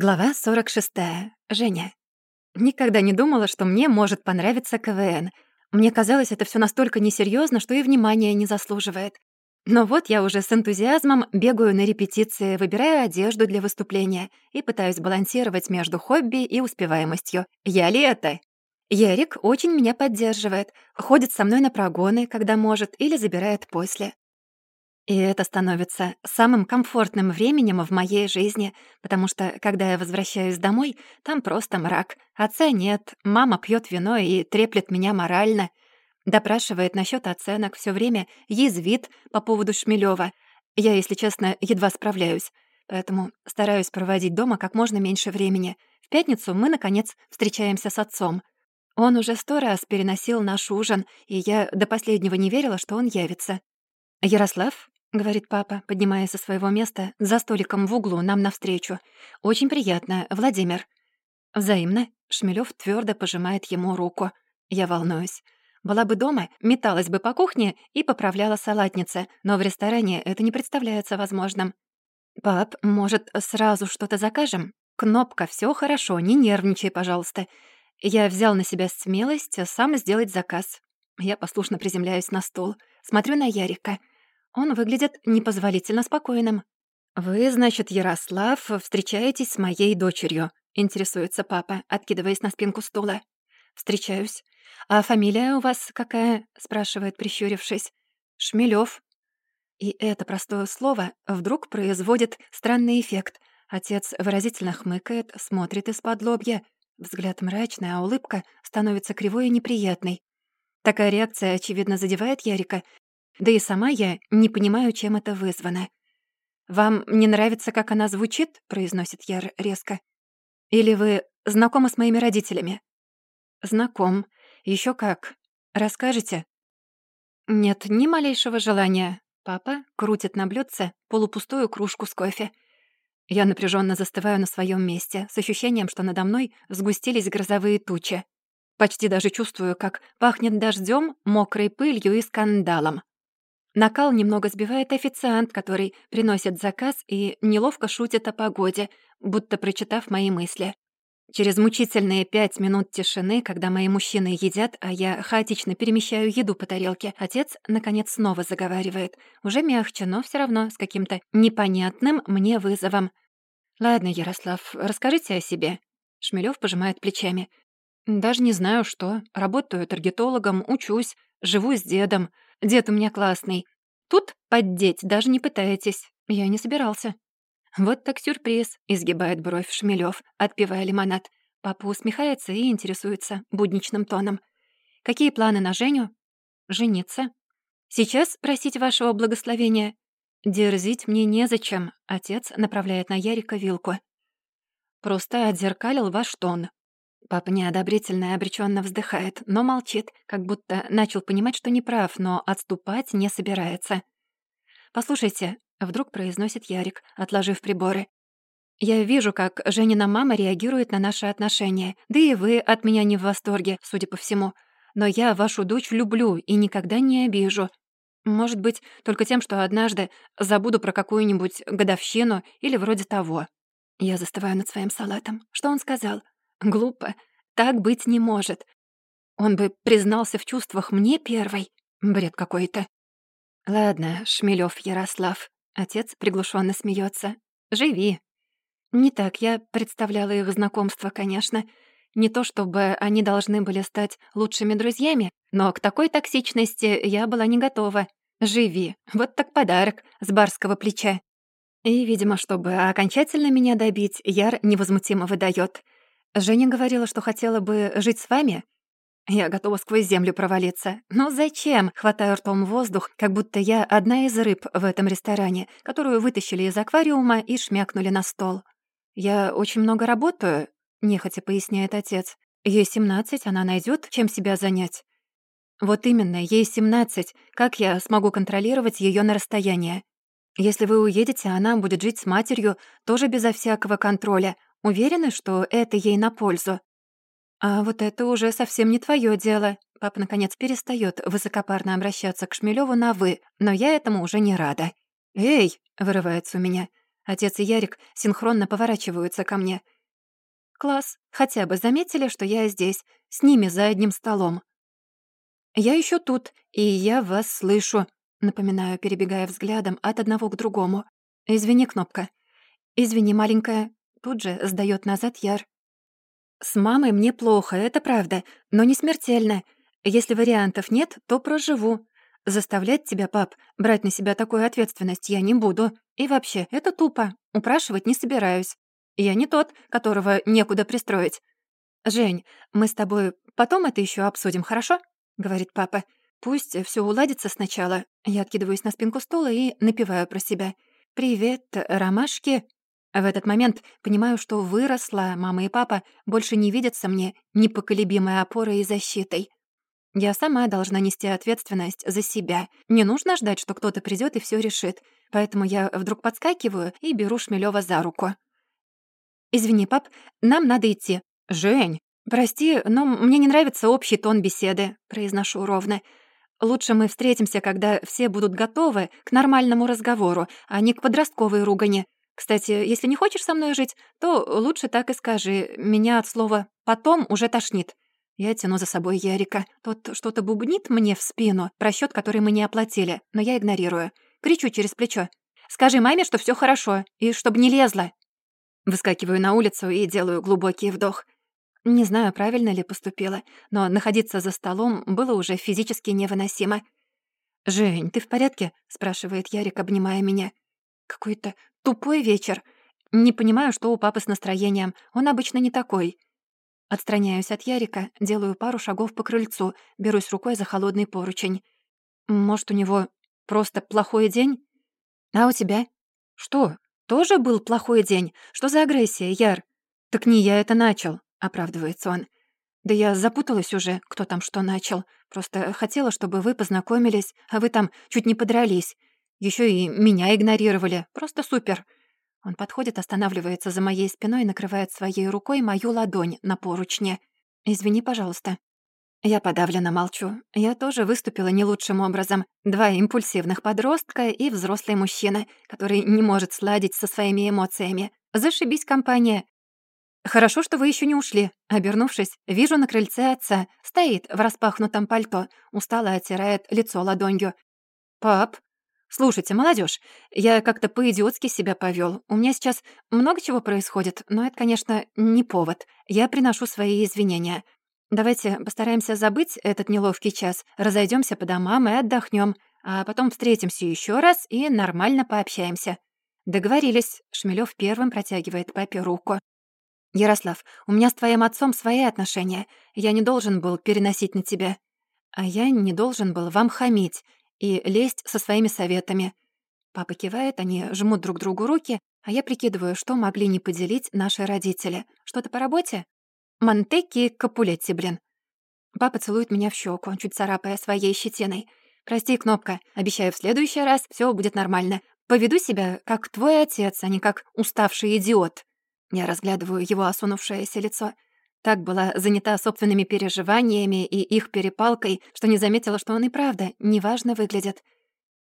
Глава 46. Женя. Никогда не думала, что мне может понравиться КВН. Мне казалось, это все настолько несерьезно, что и внимания не заслуживает. Но вот я уже с энтузиазмом бегаю на репетиции, выбираю одежду для выступления и пытаюсь балансировать между хобби и успеваемостью. Я ли это? Ярик очень меня поддерживает, ходит со мной на прогоны, когда может, или забирает после. И это становится самым комфортным временем в моей жизни, потому что, когда я возвращаюсь домой, там просто мрак. Отца нет, мама пьет вино и треплет меня морально. Допрашивает насчет оценок, все время язвит по поводу Шмелева. Я, если честно, едва справляюсь. Поэтому стараюсь проводить дома как можно меньше времени. В пятницу мы, наконец, встречаемся с отцом. Он уже сто раз переносил наш ужин, и я до последнего не верила, что он явится. «Ярослав, — говорит папа, поднимаясь со своего места за столиком в углу нам навстречу. «Очень приятно, Владимир». «Взаимно». Шмелёв твердо пожимает ему руку. Я волнуюсь. Была бы дома, металась бы по кухне и поправляла салатницы, но в ресторане это не представляется возможным. «Пап, может, сразу что-то закажем? Кнопка, все хорошо, не нервничай, пожалуйста. Я взял на себя смелость сам сделать заказ». Я послушно приземляюсь на стул, смотрю на Ярика — он выглядит непозволительно спокойным. «Вы, значит, Ярослав, встречаетесь с моей дочерью?» — интересуется папа, откидываясь на спинку стула. «Встречаюсь. А фамилия у вас какая?» — спрашивает, прищурившись. «Шмелёв». И это простое слово вдруг производит странный эффект. Отец выразительно хмыкает, смотрит из-под лобья. Взгляд мрачный, а улыбка становится кривой и неприятной. Такая реакция, очевидно, задевает Ярика, да и сама я не понимаю, чем это вызвано. «Вам не нравится, как она звучит?» — произносит Яр резко. «Или вы знакомы с моими родителями?» «Знаком. Еще как. Расскажете?» «Нет ни малейшего желания». Папа крутит на блюдце полупустую кружку с кофе. Я напряженно застываю на своем месте, с ощущением, что надо мной сгустились грозовые тучи. Почти даже чувствую, как пахнет дождем, мокрой пылью и скандалом. Накал немного сбивает официант, который приносит заказ и неловко шутит о погоде, будто прочитав мои мысли. Через мучительные пять минут тишины, когда мои мужчины едят, а я хаотично перемещаю еду по тарелке, отец, наконец, снова заговаривает. Уже мягче, но все равно с каким-то непонятным мне вызовом. «Ладно, Ярослав, расскажите о себе». Шмелёв пожимает плечами. «Даже не знаю, что. Работаю таргетологом, учусь, живу с дедом. Дед у меня классный. Тут поддеть даже не пытаетесь. Я не собирался». «Вот так сюрприз», — изгибает бровь Шмелёв, отпивая лимонад. Папа усмехается и интересуется будничным тоном. «Какие планы на Женю?» «Жениться». «Сейчас просить вашего благословения?» «Дерзить мне незачем», — отец направляет на Ярика вилку. «Просто отзеркалил ваш тон. Папа неодобрительно и обречённо вздыхает, но молчит, как будто начал понимать, что не прав, но отступать не собирается. «Послушайте», — вдруг произносит Ярик, отложив приборы. «Я вижу, как Женина мама реагирует на наши отношения, да и вы от меня не в восторге, судя по всему. Но я вашу дочь люблю и никогда не обижу. Может быть, только тем, что однажды забуду про какую-нибудь годовщину или вроде того». Я застываю над своим салатом. Что он сказал? Глупо. Так быть не может. Он бы признался в чувствах мне первой. Бред какой-то. Ладно, Шмелёв Ярослав. Отец приглушенно смеется. Живи. Не так я представляла их знакомство, конечно. Не то чтобы они должны были стать лучшими друзьями, но к такой токсичности я была не готова. Живи. Вот так подарок с барского плеча. И, видимо, чтобы окончательно меня добить, Яр невозмутимо выдаёт — Женя говорила, что хотела бы жить с вами. Я готова сквозь землю провалиться. Но зачем? Хватаю ртом воздух, как будто я одна из рыб в этом ресторане, которую вытащили из аквариума и шмякнули на стол. Я очень много работаю, нехотя поясняет отец. Ей 17, она найдет, чем себя занять. Вот именно, ей 17. Как я смогу контролировать ее на расстоянии? Если вы уедете, она будет жить с матерью, тоже безо всякого контроля, Уверены, что это ей на пользу? А вот это уже совсем не твое дело. Папа, наконец, перестает высокопарно обращаться к Шмелеву на «вы», но я этому уже не рада. «Эй!» — вырывается у меня. Отец и Ярик синхронно поворачиваются ко мне. «Класс. Хотя бы заметили, что я здесь, с ними за одним столом». «Я еще тут, и я вас слышу», — напоминаю, перебегая взглядом от одного к другому. «Извини, Кнопка». «Извини, маленькая». Тут же сдаёт назад Яр. «С мамой мне плохо, это правда, но не смертельно. Если вариантов нет, то проживу. Заставлять тебя, пап, брать на себя такую ответственность я не буду. И вообще, это тупо. Упрашивать не собираюсь. Я не тот, которого некуда пристроить. «Жень, мы с тобой потом это еще обсудим, хорошо?» — говорит папа. «Пусть все уладится сначала». Я откидываюсь на спинку стула и напиваю про себя. «Привет, ромашки». В этот момент понимаю, что выросла, мама и папа больше не видятся мне непоколебимой опорой и защитой. Я сама должна нести ответственность за себя. Не нужно ждать, что кто-то придет и все решит. Поэтому я вдруг подскакиваю и беру Шмелева за руку. «Извини, пап, нам надо идти». «Жень, прости, но мне не нравится общий тон беседы», — произношу ровно. «Лучше мы встретимся, когда все будут готовы к нормальному разговору, а не к подростковой ругани. Кстати, если не хочешь со мной жить, то лучше так и скажи. Меня от слова «потом» уже тошнит». Я тяну за собой Ярика. Тот что-то бубнит мне в спину, про счет, который мы не оплатили, но я игнорирую. Кричу через плечо. «Скажи маме, что все хорошо, и чтобы не лезла». Выскакиваю на улицу и делаю глубокий вдох. Не знаю, правильно ли поступила, но находиться за столом было уже физически невыносимо. «Жень, ты в порядке?» — спрашивает Ярик, обнимая меня. «Какой-то тупой вечер. Не понимаю, что у папы с настроением. Он обычно не такой». Отстраняюсь от Ярика, делаю пару шагов по крыльцу, берусь рукой за холодный поручень. Может, у него просто плохой день? А у тебя? Что, тоже был плохой день? Что за агрессия, Яр? Так не я это начал, оправдывается он. Да я запуталась уже, кто там что начал. Просто хотела, чтобы вы познакомились, а вы там чуть не подрались. Еще и меня игнорировали. Просто супер. Он подходит, останавливается за моей спиной и накрывает своей рукой мою ладонь на поручне. «Извини, пожалуйста». Я подавленно молчу. Я тоже выступила не лучшим образом. Два импульсивных подростка и взрослый мужчина, который не может сладить со своими эмоциями. Зашибись, компания. «Хорошо, что вы еще не ушли». Обернувшись, вижу на крыльце отца. Стоит в распахнутом пальто, устало оттирает лицо ладонью. «Пап, «Слушайте, молодежь, я как-то по-идиотски себя повел. У меня сейчас много чего происходит, но это, конечно, не повод. Я приношу свои извинения. Давайте постараемся забыть этот неловкий час, разойдемся по домам и отдохнем, а потом встретимся еще раз и нормально пообщаемся». «Договорились», — Шмелев первым протягивает папе руку. «Ярослав, у меня с твоим отцом свои отношения. Я не должен был переносить на тебя. А я не должен был вам хамить и лезть со своими советами. Папа кивает, они жмут друг другу руки, а я прикидываю, что могли не поделить наши родители. Что-то по работе? Монтекки Капулетти, блин. Папа целует меня в щеку, чуть царапая своей щетиной. «Прости, Кнопка, обещаю, в следующий раз все будет нормально. Поведу себя, как твой отец, а не как уставший идиот». Я разглядываю его осунувшееся лицо. Так была занята собственными переживаниями и их перепалкой, что не заметила, что он и правда неважно выглядит.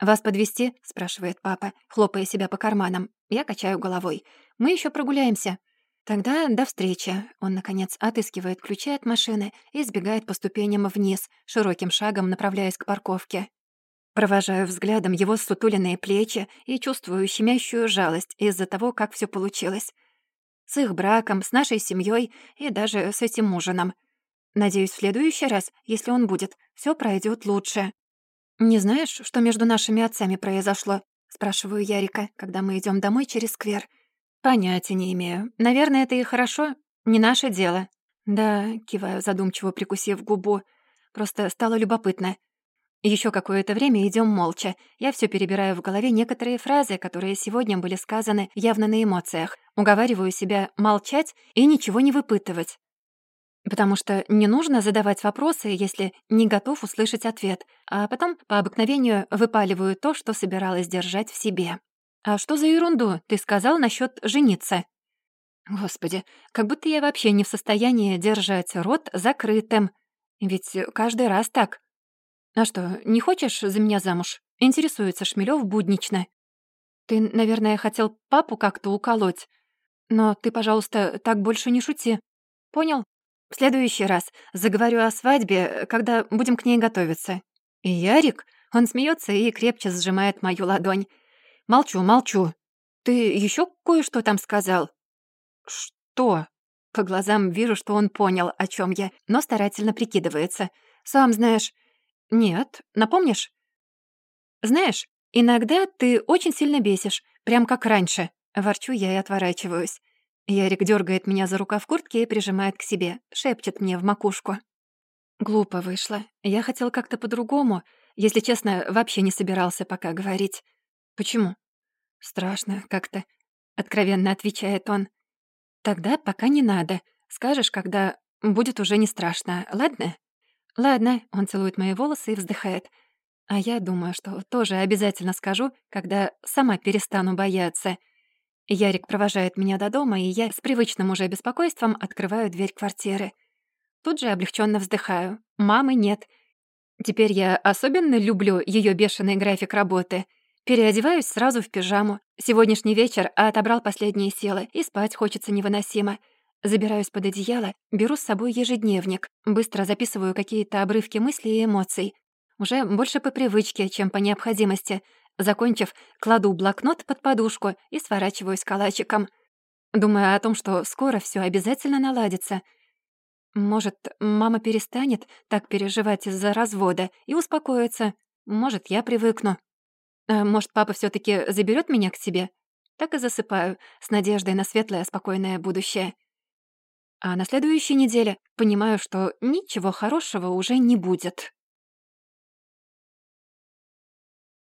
«Вас подвести? спрашивает папа, хлопая себя по карманам. Я качаю головой. «Мы еще прогуляемся». «Тогда до встречи». Он, наконец, отыскивает ключи от машины и сбегает по ступеням вниз, широким шагом направляясь к парковке. Провожаю взглядом его сутуленные плечи и чувствую щемящую жалость из-за того, как все получилось. С их браком, с нашей семьей и даже с этим ужином. Надеюсь, в следующий раз, если он будет, все пройдет лучше. «Не знаешь, что между нашими отцами произошло?» — спрашиваю Ярика, когда мы идем домой через сквер. «Понятия не имею. Наверное, это и хорошо. Не наше дело». «Да», — киваю, задумчиво прикусив губу. «Просто стало любопытно. Еще какое-то время идем молча. Я все перебираю в голове некоторые фразы, которые сегодня были сказаны явно на эмоциях. Уговариваю себя молчать и ничего не выпытывать. Потому что не нужно задавать вопросы, если не готов услышать ответ, а потом по обыкновению выпаливаю то, что собиралась держать в себе. «А что за ерунду ты сказал насчет жениться?» Господи, как будто я вообще не в состоянии держать рот закрытым. Ведь каждый раз так. «А что, не хочешь за меня замуж?» — интересуется Шмелёв буднично. Ты, наверное, хотел папу как-то уколоть. Но ты, пожалуйста, так больше не шути. Понял? В следующий раз заговорю о свадьбе, когда будем к ней готовиться. И Ярик, он смеется и крепче сжимает мою ладонь. Молчу, молчу. Ты еще кое-что там сказал? Что? По глазам вижу, что он понял, о чем я, но старательно прикидывается. Сам знаешь. Нет, напомнишь? Знаешь, иногда ты очень сильно бесишь, прям как раньше. Ворчу я и отворачиваюсь. Ярик дергает меня за рукав куртки и прижимает к себе, шепчет мне в макушку. Глупо вышло. Я хотел как-то по-другому. Если честно, вообще не собирался пока говорить. Почему? Страшно как-то, откровенно отвечает он. Тогда пока не надо. Скажешь, когда будет уже не страшно, ладно? Ладно, он целует мои волосы и вздыхает. А я думаю, что тоже обязательно скажу, когда сама перестану бояться — Ярик провожает меня до дома, и я с привычным уже беспокойством открываю дверь квартиры. Тут же облегченно вздыхаю. Мамы нет. Теперь я особенно люблю ее бешеный график работы. Переодеваюсь сразу в пижаму. Сегодняшний вечер отобрал последние силы, и спать хочется невыносимо. Забираюсь под одеяло, беру с собой ежедневник, быстро записываю какие-то обрывки мыслей и эмоций. Уже больше по привычке, чем по необходимости — Закончив, кладу блокнот под подушку и сворачиваюсь калачиком. Думаю о том, что скоро все обязательно наладится. Может, мама перестанет так переживать из-за развода и успокоится. Может, я привыкну. А может, папа все таки заберет меня к себе? Так и засыпаю, с надеждой на светлое, спокойное будущее. А на следующей неделе понимаю, что ничего хорошего уже не будет.